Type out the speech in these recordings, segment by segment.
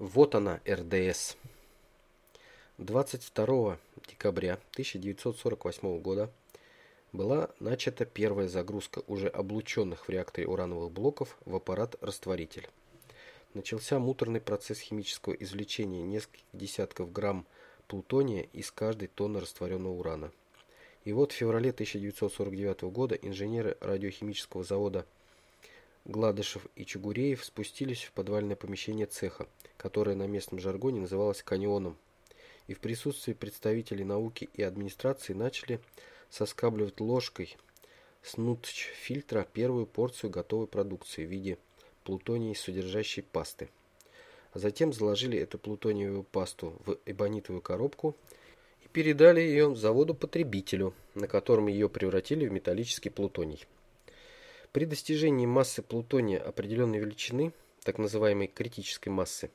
Вот она, РДС. 22 декабря 1948 года была начата первая загрузка уже облученных в реакторе урановых блоков в аппарат-растворитель. Начался муторный процесс химического извлечения нескольких десятков грамм плутония из каждой тонны растворенного урана. И вот в феврале 1949 года инженеры радиохимического завода Гладышев и Чугуреев спустились в подвальное помещение цеха, которое на местном жаргоне называлось каньоном, и в присутствии представителей науки и администрации начали соскабливать ложкой с нутч-фильтра первую порцию готовой продукции в виде плутоний содержащей пасты. А затем заложили эту плутониевую пасту в эбонитовую коробку и передали ее заводу-потребителю, на котором ее превратили в металлический плутоний. При достижении массы плутония определенной величины, так называемой критической массы,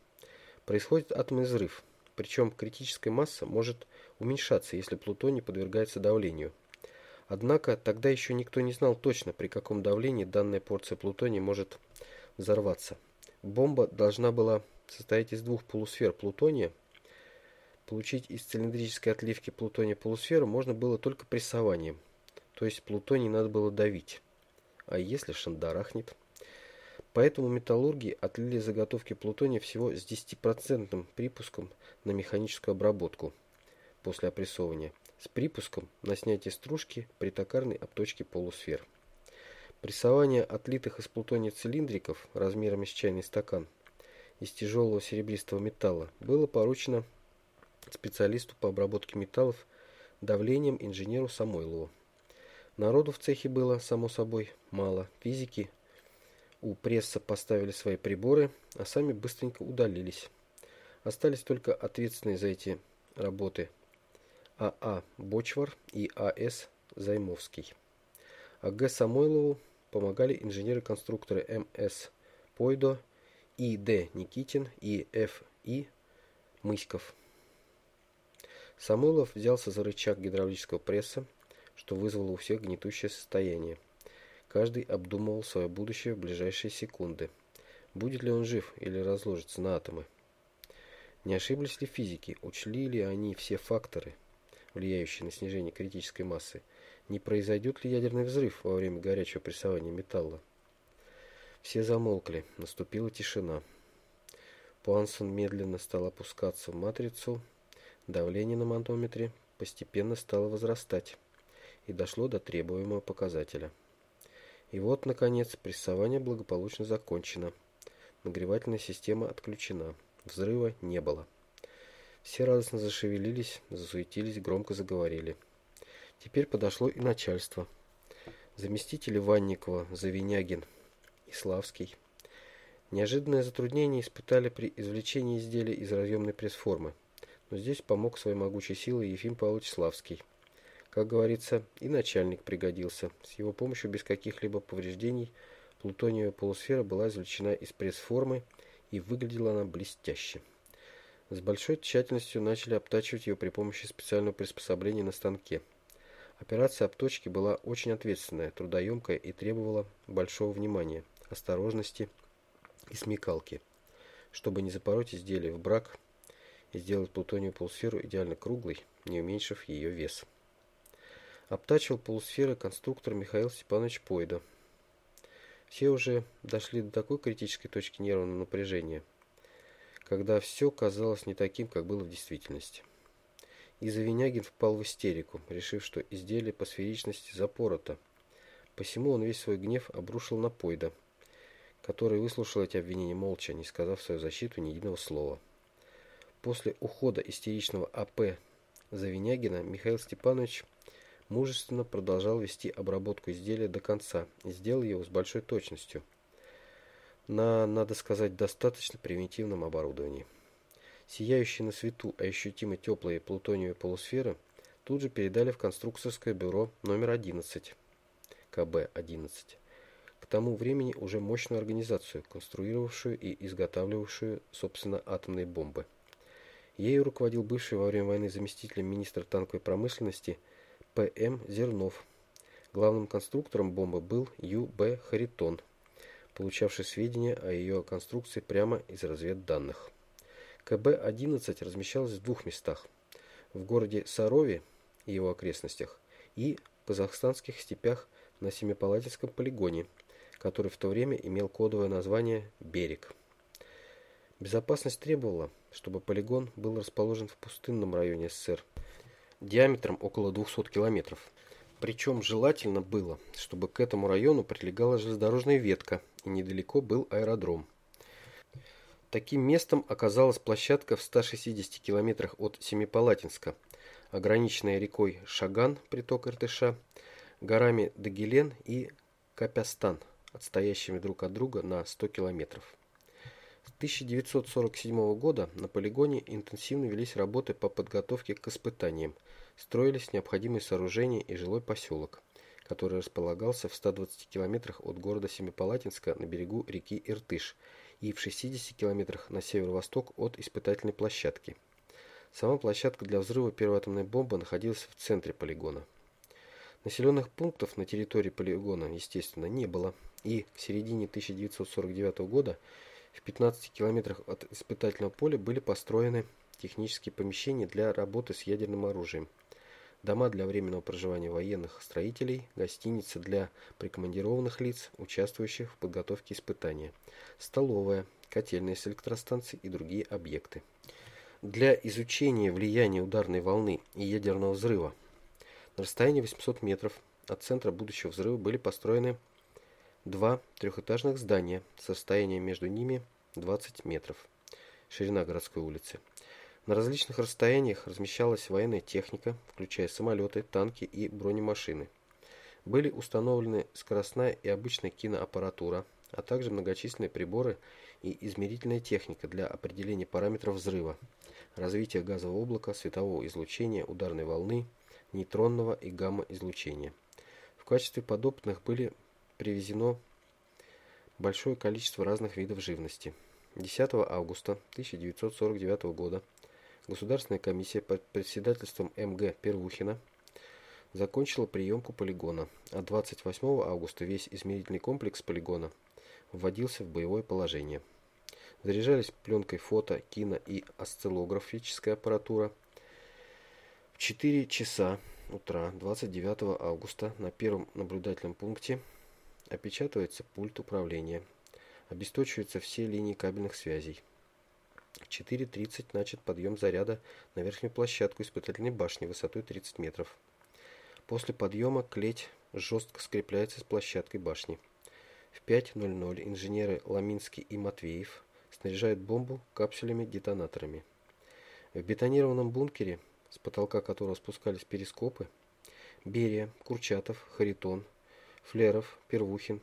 происходит атомный взрыв. Причем критическая масса может уменьшаться, если плутоний подвергается давлению. Однако тогда еще никто не знал точно, при каком давлении данная порция плутония может взорваться. Бомба должна была состоять из двух полусфер плутония. Получить из цилиндрической отливки плутония полусферу можно было только прессованием, то есть плутоний надо было давить а если шандарахнет? Поэтому металлурги отлили заготовки плутония всего с 10% припуском на механическую обработку после опрессовывания, с припуском на снятие стружки при токарной обточке полусфер. Прессование отлитых из плутония цилиндриков размерами с чайный стакан из тяжелого серебристого металла было поручено специалисту по обработке металлов давлением инженеру Самойлову. Народу в цехе было, само собой, мало. Физики у пресса поставили свои приборы, а сами быстренько удалились. Остались только ответственные за эти работы АА а Бочвар и А.С. Займовский. А Г. Самойлову помогали инженеры-конструкторы М.С. Пойдо, И. Д. Никитин и Ф. И. Мыськов. Самойлов взялся за рычаг гидравлического пресса, что вызвало у всех гнетущее состояние. Каждый обдумывал свое будущее в ближайшие секунды. Будет ли он жив или разложится на атомы? Не ошиблись ли физики? Учли ли они все факторы, влияющие на снижение критической массы? Не произойдет ли ядерный взрыв во время горячего прессования металла? Все замолкли. Наступила тишина. Пуансон медленно стал опускаться в матрицу. Давление на манометре постепенно стало возрастать и дошло до требуемого показателя. И вот, наконец, прессование благополучно закончено. Нагревательная система отключена. Взрыва не было. Все радостно зашевелились, засуетились, громко заговорили. Теперь подошло и начальство. Заместители Ванникова, Завинягин и Славский. Неожиданное затруднение испытали при извлечении изделия из разъемной пресс-формы. Но здесь помог своей могучей силой Ефим Павлович Славский. Как говорится, и начальник пригодился. С его помощью без каких-либо повреждений плутониевая полусфера была извлечена из пресс-формы и выглядела она блестяще. С большой тщательностью начали обтачивать ее при помощи специального приспособления на станке. Операция обточки была очень ответственная, трудоемкая и требовала большого внимания, осторожности и смекалки, чтобы не запороть изделие в брак и сделать плутониевую полусферу идеально круглой, не уменьшив ее вес обтачивал полусферы конструктор Михаил Степанович Пойда. Все уже дошли до такой критической точки нервного напряжения, когда все казалось не таким, как было в действительности. И Завинягин впал в истерику, решив, что изделие по сферичности запорото. Посему он весь свой гнев обрушил на Пойда, который выслушал эти обвинения молча, не сказав в свою защиту ни единого слова. После ухода истеричного А.П. Завинягина Михаил Степанович мужественно продолжал вести обработку изделия до конца и сделал его с большой точностью на, надо сказать, достаточно примитивном оборудовании. Сияющие на свету, а ощутимо теплые плутониевые полусферы тут же передали в конструкторское бюро номер 11, КБ-11. К тому времени уже мощную организацию, конструировавшую и изготавливавшую, собственно, атомные бомбы. Ею руководил бывший во время войны заместитель министра танковой промышленности – П.М. Зернов. Главным конструктором бомбы был Ю.Б. Харитон, получавший сведения о ее конструкции прямо из разведданных. КБ-11 размещалась в двух местах. В городе Сарове и его окрестностях и в казахстанских степях на Семипалатинском полигоне, который в то время имел кодовое название «Берег». Безопасность требовала, чтобы полигон был расположен в пустынном районе СССР, диаметром около 200 километров. Причем желательно было, чтобы к этому району прилегала железнодорожная ветка и недалеко был аэродром. Таким местом оказалась площадка в 160 километрах от Семипалатинска, ограниченная рекой Шаган, приток Иртыша, горами Дагилен и Капястан, отстоящими друг от друга на 100 километров. С 1947 года на полигоне интенсивно велись работы по подготовке к испытаниям, строились необходимые сооружения и жилой поселок, который располагался в 120 километрах от города Семипалатинска на берегу реки Иртыш и в 60 километрах на северо-восток от испытательной площадки. Сама площадка для взрыва первой атомной бомбы находилась в центре полигона. Населенных пунктов на территории полигона, естественно, не было, и к середине 1949 года в 15 километрах от испытательного поля были построены технические помещения для работы с ядерным оружием, дома для временного проживания военных строителей, гостиницы для прикомандированных лиц, участвующих в подготовке испытания, столовая, котельная с электростанцией и другие объекты. Для изучения влияния ударной волны и ядерного взрыва на расстоянии 800 метров от центра будущего взрыва были построены Два трехэтажных здания с расстоянием между ними 20 метров. Ширина городской улицы. На различных расстояниях размещалась военная техника, включая самолеты, танки и бронемашины. Были установлены скоростная и обычная киноаппаратура, а также многочисленные приборы и измерительная техника для определения параметров взрыва, развития газового облака, светового излучения, ударной волны, нейтронного и гамма-излучения. В качестве подопытных были привезено большое количество разных видов живности. 10 августа 1949 года Государственная комиссия под председательством МГ Первухина закончила приемку полигона, а 28 августа весь измерительный комплекс полигона вводился в боевое положение. Заряжались пленкой фото, кино и осциллографическая аппаратура. В 4 часа утра 29 августа на первом наблюдательном пункте Опечатывается пульт управления. Обесточиваются все линии кабельных связей. В 4.30 начат подъем заряда на верхнюю площадку испытательной башни высотой 30 метров. После подъема клеть жестко скрепляется с площадкой башни. В 5.00 инженеры Ламинский и Матвеев снаряжают бомбу капсулями-детонаторами. В бетонированном бункере, с потолка которого спускались перископы, Берия, Курчатов, Харитон – Флеров, Первухин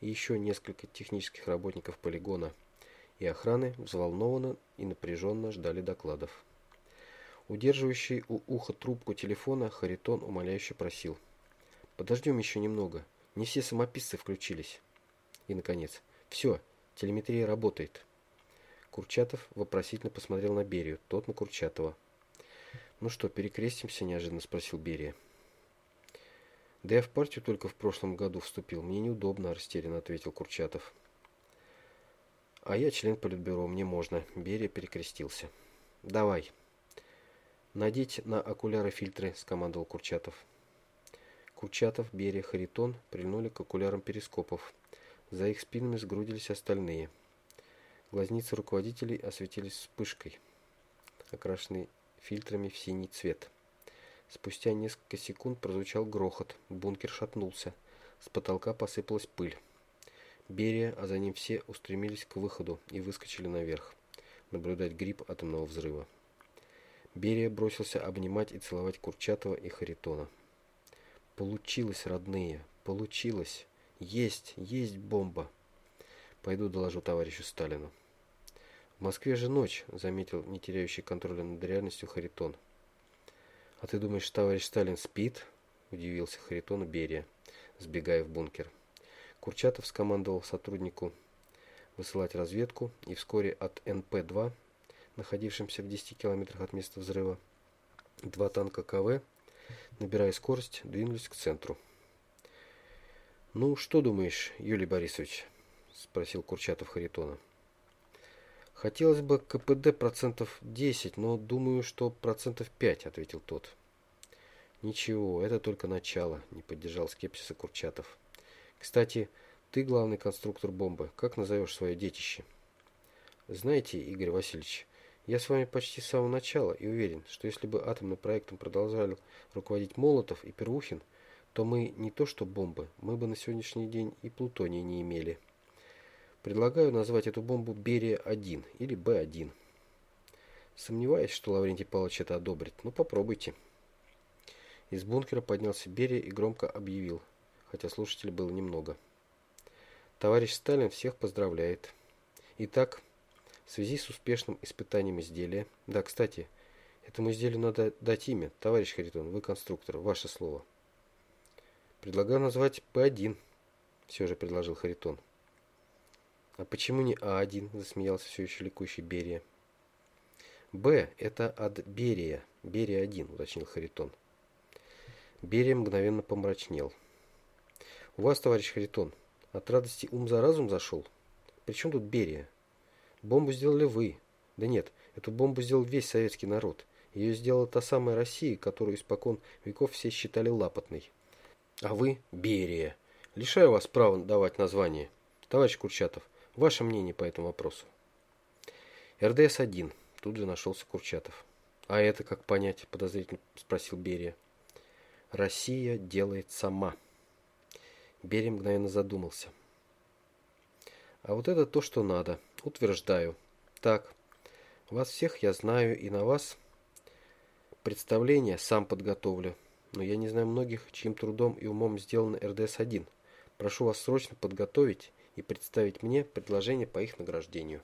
и еще несколько технических работников полигона и охраны взволнованно и напряженно ждали докладов. Удерживающий у уха трубку телефона Харитон умоляюще просил. «Подождем еще немного. Не все самописцы включились». И, наконец, «Все, телеметрия работает». Курчатов вопросительно посмотрел на Берию, тот на Курчатова. «Ну что, перекрестимся?» – неожиданно спросил Берия. Да я в партию только в прошлом году вступил. Мне неудобно, растерянно ответил Курчатов. А я член политбюро, мне можно. Берия перекрестился. Давай. Надеть на окуляры фильтры, скомандовал Курчатов. Курчатов, Берия, Харитон прильнули к окулярам перископов. За их спинами сгрудились остальные. Глазницы руководителей осветились вспышкой, окрашенной фильтрами в синий цвет. Спустя несколько секунд прозвучал грохот. Бункер шатнулся. С потолка посыпалась пыль. Берия, а за ним все устремились к выходу и выскочили наверх, наблюдать гриб атомного взрыва. Берия бросился обнимать и целовать Курчатова и Харитона. «Получилось, родные, получилось! Есть, есть бомба!» «Пойду доложу товарищу Сталину». «В Москве же ночь», — заметил не теряющий контроля над реальностью Харитон. «А ты думаешь, товарищ Сталин спит?» – удивился Харитон Берия, сбегая в бункер. Курчатов скомандовал сотруднику высылать разведку, и вскоре от НП-2, находившимся в 10 километрах от места взрыва, два танка КВ, набирая скорость, двинулись к центру. «Ну, что думаешь, Юлий Борисович?» – спросил Курчатов Харитона. Хотелось бы КПД процентов 10, но думаю, что процентов 5, ответил тот. Ничего, это только начало, не поддержал скепсиса Курчатов. Кстати, ты главный конструктор бомбы. Как назовешь свое детище? Знаете, Игорь Васильевич, я с вами почти с самого начала и уверен, что если бы атомным проектом продолжали руководить Молотов и Первухин, то мы не то что бомбы, мы бы на сегодняшний день и плутония не имели. Предлагаю назвать эту бомбу Берия-1 или Б-1. Сомневаюсь, что Лаврентий Павлович это одобрит, но попробуйте. Из бункера поднялся Берия и громко объявил, хотя слушателей было немного. Товарищ Сталин всех поздравляет. Итак, в связи с успешным испытанием изделия... Да, кстати, этому изделию надо дать имя. Товарищ Харитон, вы конструктор, ваше слово. Предлагаю назвать П1, все же предложил Харитон. А почему не А1, засмеялся все еще ликующий Берия. Б – это от Берия, Берия-1, уточнил Харитон. Берия мгновенно помрачнел. У вас, товарищ Харитон, от радости ум за разум зашел? Причем тут Берия? Бомбу сделали вы. Да нет, эту бомбу сделал весь советский народ. Ее сделала та самая Россия, которую испокон веков все считали лапотной. А вы – Берия. Лишаю вас права давать название. Товарищ Курчатов, ваше мнение по этому вопросу. РДС-1. Тут же нашелся Курчатов. А это как понять? Подозрительно спросил Берия. Россия делает сама. Берия мгновенно задумался. А вот это то, что надо. Утверждаю. Так, вас всех я знаю и на вас представление сам подготовлю. Но я не знаю многих, чьим трудом и умом сделано РДС-1. Прошу вас срочно подготовить и представить мне предложение по их награждению.